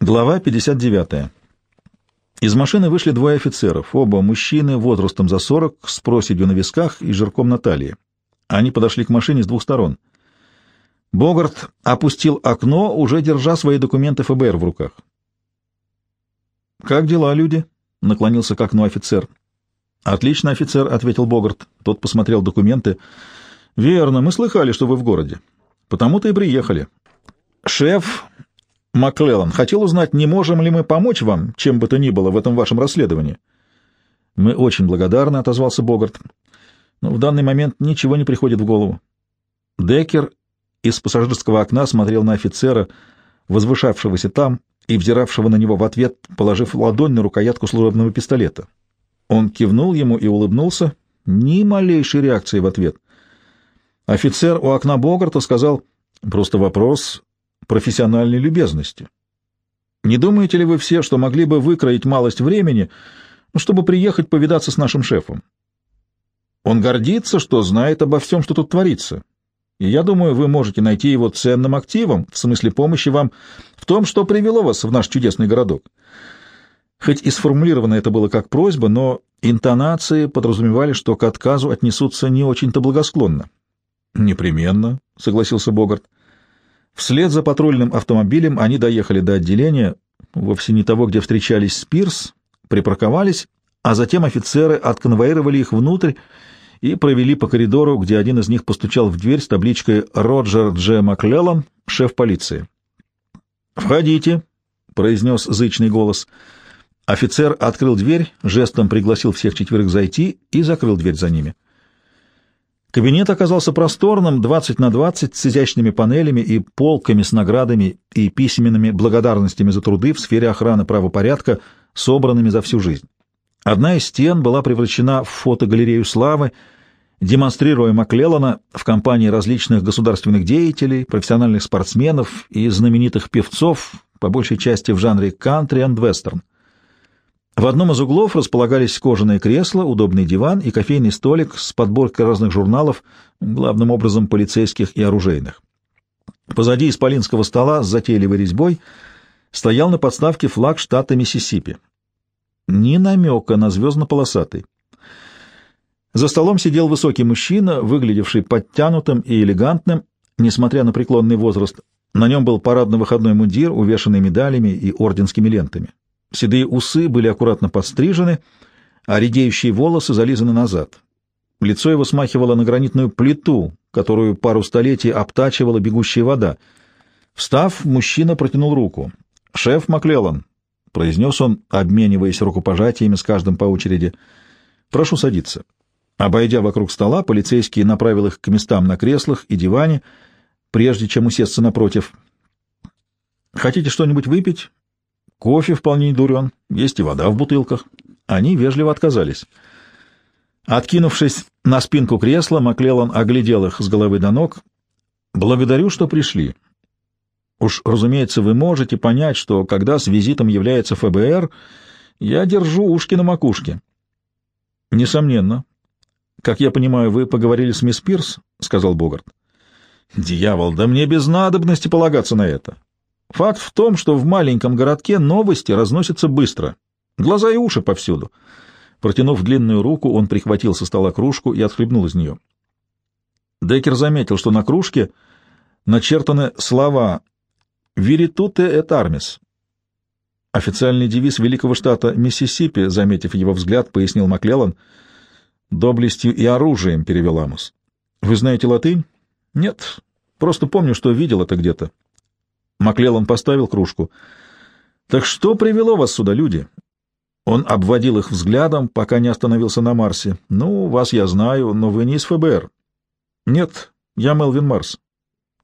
Глава 59. Из машины вышли двое офицеров, оба мужчины возрастом за 40, с проседью на висках и жирком на талии. Они подошли к машине с двух сторон. Богарт опустил окно, уже держа свои документы ФБР в руках. «Как дела, люди?» — наклонился к окну офицер. «Отлично, офицер», — ответил Богарт. Тот посмотрел документы. «Верно, мы слыхали, что вы в городе. Потому-то и приехали. Шеф Маклеллан хотел узнать, не можем ли мы помочь вам, чем бы то ни было, в этом вашем расследовании. — Мы очень благодарны, — отозвался Богарт. — Но в данный момент ничего не приходит в голову. Деккер из пассажирского окна смотрел на офицера, возвышавшегося там и взиравшего на него в ответ, положив ладонь на рукоятку служебного пистолета. Он кивнул ему и улыбнулся, ни малейшей реакции в ответ. Офицер у окна Богарта сказал, «Просто вопрос профессиональной любезности. Не думаете ли вы все, что могли бы выкроить малость времени, ну, чтобы приехать повидаться с нашим шефом? Он гордится, что знает обо всем, что тут творится. И я думаю, вы можете найти его ценным активом, в смысле помощи вам в том, что привело вас в наш чудесный городок. Хоть и сформулировано это было как просьба, но интонации подразумевали, что к отказу отнесутся не очень-то благосклонно. «Непременно», — согласился Богарт. Вслед за патрульным автомобилем они доехали до отделения, вовсе не того, где встречались Спирс, припарковались, а затем офицеры отконвоировали их внутрь и провели по коридору, где один из них постучал в дверь с табличкой «Роджер Дж. Маклеллан, шеф полиции». «Входите», — произнес зычный голос. Офицер открыл дверь, жестом пригласил всех четверых зайти и закрыл дверь за ними. Кабинет оказался просторным, 20 на 20, с изящными панелями и полками с наградами и письменными благодарностями за труды в сфере охраны правопорядка, собранными за всю жизнь. Одна из стен была превращена в фотогалерею славы, демонстрируя Маклеллана в компании различных государственных деятелей, профессиональных спортсменов и знаменитых певцов, по большей части в жанре кантри и вестерн. В одном из углов располагались кожаные кресла, удобный диван и кофейный столик с подборкой разных журналов, главным образом полицейских и оружейных. Позади исполинского стола с затейливой резьбой стоял на подставке флаг штата Миссисипи. Ни намека на звездно-полосатый. За столом сидел высокий мужчина, выглядевший подтянутым и элегантным, несмотря на преклонный возраст. На нем был парадно-выходной мундир, увешанный медалями и орденскими лентами. Седые усы были аккуратно подстрижены, а редеющие волосы зализаны назад. Лицо его смахивало на гранитную плиту, которую пару столетий обтачивала бегущая вода. Встав, мужчина протянул руку. «Шеф Маклеллан», — произнес он, обмениваясь рукопожатиями с каждым по очереди, — «прошу садиться». Обойдя вокруг стола, полицейский направил их к местам на креслах и диване, прежде чем усесться напротив. «Хотите что-нибудь выпить?» Кофе вполне не дурен, есть и вода в бутылках. Они вежливо отказались. Откинувшись на спинку кресла, Маклеллан оглядел их с головы до ног. «Благодарю, что пришли. Уж, разумеется, вы можете понять, что, когда с визитом является ФБР, я держу ушки на макушке». «Несомненно. Как я понимаю, вы поговорили с мисс Пирс?» — сказал Богарт. «Дьявол, да мне без надобности полагаться на это. Факт в том, что в маленьком городке новости разносятся быстро. Глаза и уши повсюду. Протянув длинную руку, он прихватил со стола кружку и отхлебнул из нее. Деккер заметил, что на кружке начертаны слова «Виритуте et armis». Официальный девиз великого штата Миссисипи, заметив его взгляд, пояснил Маклеллан. «Доблестью и оружием», — перевел Амос. «Вы знаете латынь?» «Нет, просто помню, что видел это где-то». Маклеллан поставил кружку. «Так что привело вас сюда, люди?» Он обводил их взглядом, пока не остановился на Марсе. «Ну, вас я знаю, но вы не из ФБР». «Нет, я Мелвин Марс».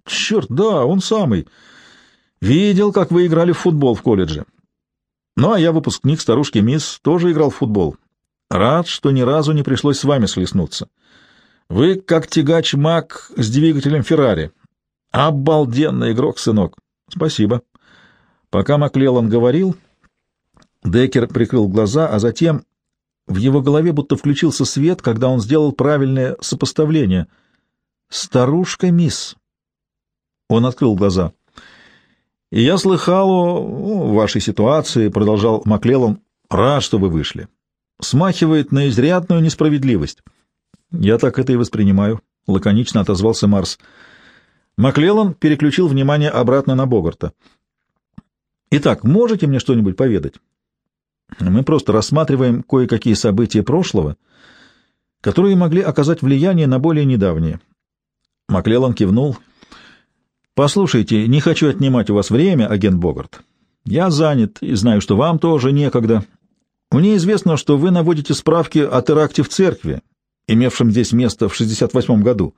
«Черт, да, он самый. Видел, как вы играли в футбол в колледже. Ну, а я выпускник старушки Мисс, тоже играл в футбол. Рад, что ни разу не пришлось с вами слеснуться. Вы как тягач-маг с двигателем Феррари. Обалденный игрок, сынок. Спасибо. Пока Маклеллан говорил, Деккер прикрыл глаза, а затем в его голове будто включился свет, когда он сделал правильное сопоставление. «Старушка мисс». Он открыл глаза. И я слыхал о вашей ситуации, — продолжал Маклеллан, — рад, что вы вышли. Смахивает на изрядную несправедливость. Я так это и воспринимаю, — лаконично отозвался Марс. Маклеллан переключил внимание обратно на Богарта. Итак, можете мне что-нибудь поведать? Мы просто рассматриваем кое-какие события прошлого, которые могли оказать влияние на более недавние. Маклеллан кивнул — «Послушайте, не хочу отнимать у вас время, агент Богарт. Я занят и знаю, что вам тоже некогда. Мне известно, что вы наводите справки о теракте в церкви, имевшем здесь место в 68 году.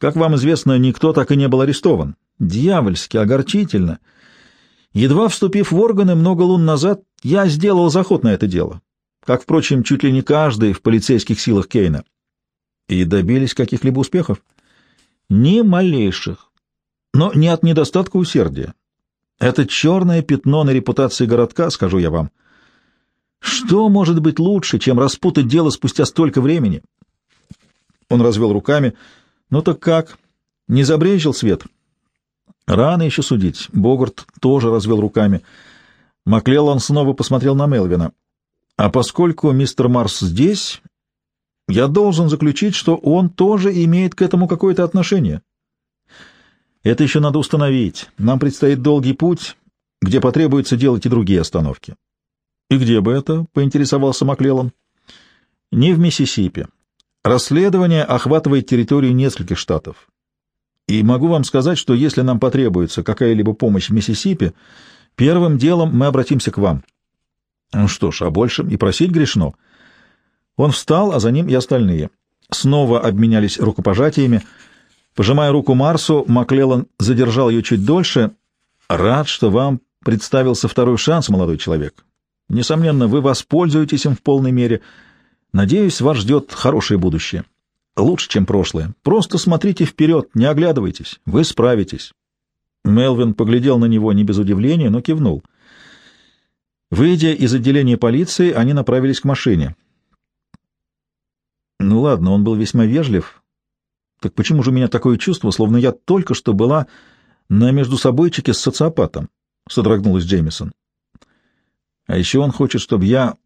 Как вам известно, никто так и не был арестован. Дьявольски, огорчительно. Едва вступив в органы много лун назад, я сделал заход на это дело, как, впрочем, чуть ли не каждый в полицейских силах Кейна. И добились каких-либо успехов? Ни малейших но не от недостатка усердия. Это черное пятно на репутации городка, скажу я вам. Что может быть лучше, чем распутать дело спустя столько времени? Он развел руками. Ну так как? Не забрежил свет? Рано еще судить. Богарт тоже развел руками. Маклеллан снова посмотрел на Мелвина. А поскольку мистер Марс здесь, я должен заключить, что он тоже имеет к этому какое-то отношение. Это еще надо установить. Нам предстоит долгий путь, где потребуется делать и другие остановки. — И где бы это? — поинтересовался Маклеллан. — Не в Миссисипи. Расследование охватывает территорию нескольких штатов. И могу вам сказать, что если нам потребуется какая-либо помощь в Миссисипи, первым делом мы обратимся к вам. Ну что ж, а большем и просить грешно. Он встал, а за ним и остальные. Снова обменялись рукопожатиями — Пожимая руку Марсу, Маклеллан задержал ее чуть дольше. «Рад, что вам представился второй шанс, молодой человек. Несомненно, вы воспользуетесь им в полной мере. Надеюсь, вас ждет хорошее будущее. Лучше, чем прошлое. Просто смотрите вперед, не оглядывайтесь. Вы справитесь». Мелвин поглядел на него не без удивления, но кивнул. Выйдя из отделения полиции, они направились к машине. Ну ладно, он был весьма вежлив, так почему же у меня такое чувство, словно я только что была на междусобойчике с социопатом? — содрогнулась Джеймисон. — А еще он хочет, чтобы я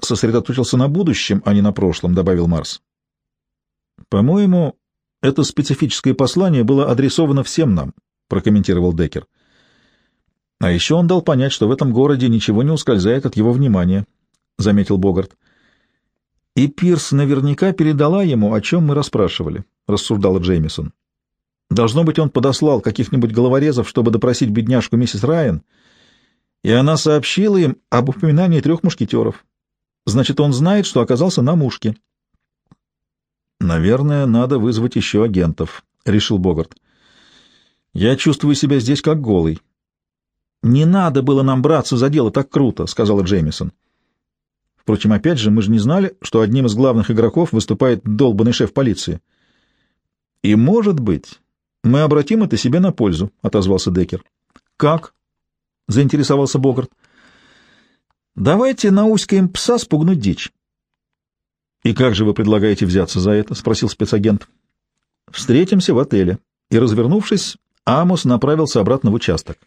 сосредоточился на будущем, а не на прошлом, — добавил Марс. — По-моему, это специфическое послание было адресовано всем нам, — прокомментировал Деккер. — А еще он дал понять, что в этом городе ничего не ускользает от его внимания, — заметил Богарт. — И Пирс наверняка передала ему, о чем мы расспрашивали. — рассуждала Джеймисон. «Должно быть, он подослал каких-нибудь головорезов, чтобы допросить бедняжку миссис Райан, и она сообщила им об упоминании трех мушкетеров. Значит, он знает, что оказался на мушке». «Наверное, надо вызвать еще агентов», — решил Богарт. «Я чувствую себя здесь как голый». «Не надо было нам браться за дело так круто», — сказала Джеймисон. Впрочем, опять же, мы же не знали, что одним из главных игроков выступает долбанный шеф полиции. И, может быть, мы обратим это себе на пользу, — отозвался Деккер. Как? — заинтересовался Богарт. Давайте науськаем пса спугнуть дичь. И как же вы предлагаете взяться за это? — спросил спецагент. Встретимся в отеле. И, развернувшись, Амос направился обратно в участок.